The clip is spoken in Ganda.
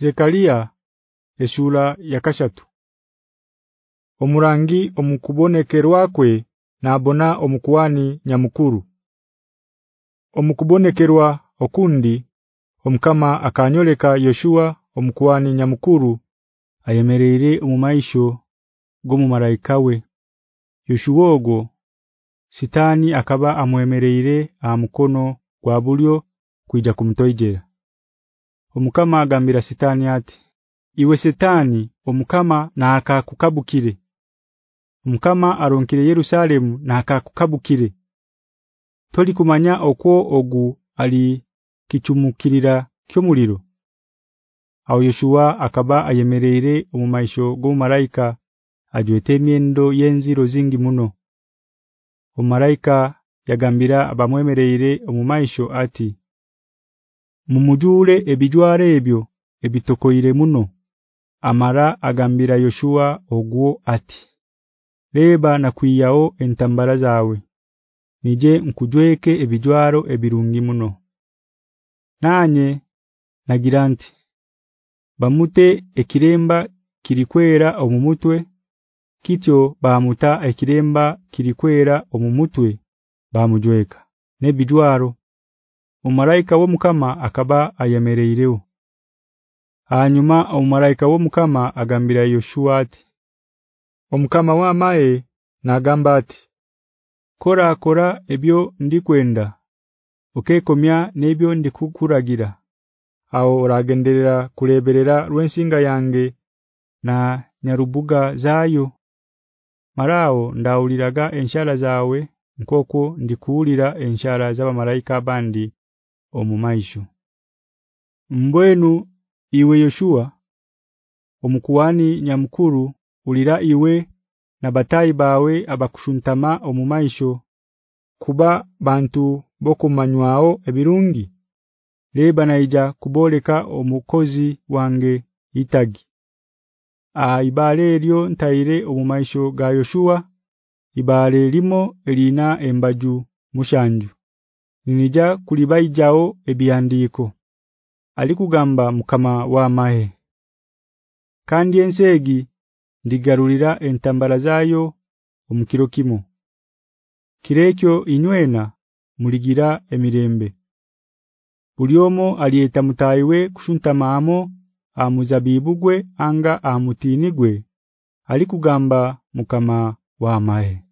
Zekaria eshula yakashatu Omurangi omukubonekerwa kwe nabona omukuwani nyamukuru. Omukubonekerwa okundi omkama akanyoleka Yoshua omukuwani nyamukuru ayemerere omumaisho gomu malaika we. Yoshua ogo Sitani akaba amwemereere aha mukono gwa bulyo kuija kumtoijera Omukama agambira Sitani ati Iwe Sitani omukama na akakukabukire Omukama aronkire Yerusalemu na akakukabukire Toli kumanya okwo ogu ali kichumukirira kyomuliro? Aho Yoshua akaba ayemereere omumaisho go malaika ajwete emyendo yenziro zingi muno. Omalaika yagambira abamwemereere omumaisho ati Mumujure ebijware ebyo ebitokoire muno. Amara agambira Yoshua ogwo ati Leba na kwiyao entambara zawe nije nkujweke ebijwaro ebirungi muno. Nanye nagiranti Bamute ekiremba kilikwera omumutwe kityo bamuta ekiremba kilikwera omumutwe bamujweka nebijwaro Omalaika wo mukama akaba ayemereereo Hanyuma omalaika wo mukama agambira Yoshua ati Omukama wa mae nagamba ati Kora kora ebyo ndikwenda Okekomya nebyo ndikukuragira Aho oragenderera kuleberera rwensinga yange na nyarubuga zayo Marao ndauliraga enshara zawe nkoko ndikuulira enshara zaba malaika bandi omumaisho. Mbwenu iwe Yoshua omukuwani nyamukuru ulira iwe na batayi bawe abakushuntama omumaisho kuba bantu bokumanywao ebirungi? Leba naija kuboleka omukozi wange itagi. Aibale elyo ntaire omumaisho ga Yoshua? Ibale limo elina embaju mushanju ninija kulibaijao ebiandiko. Alikugamba mukama wa mahe kandi ensegi ndigarulira entambara zayo omukiro kimo. Kirekyo inywena muligira emirembe. Buliomo aliyeta mutaiwe kushunta maamo amuzabibugwe anga amutinigwe alikugamba mukama wa mahe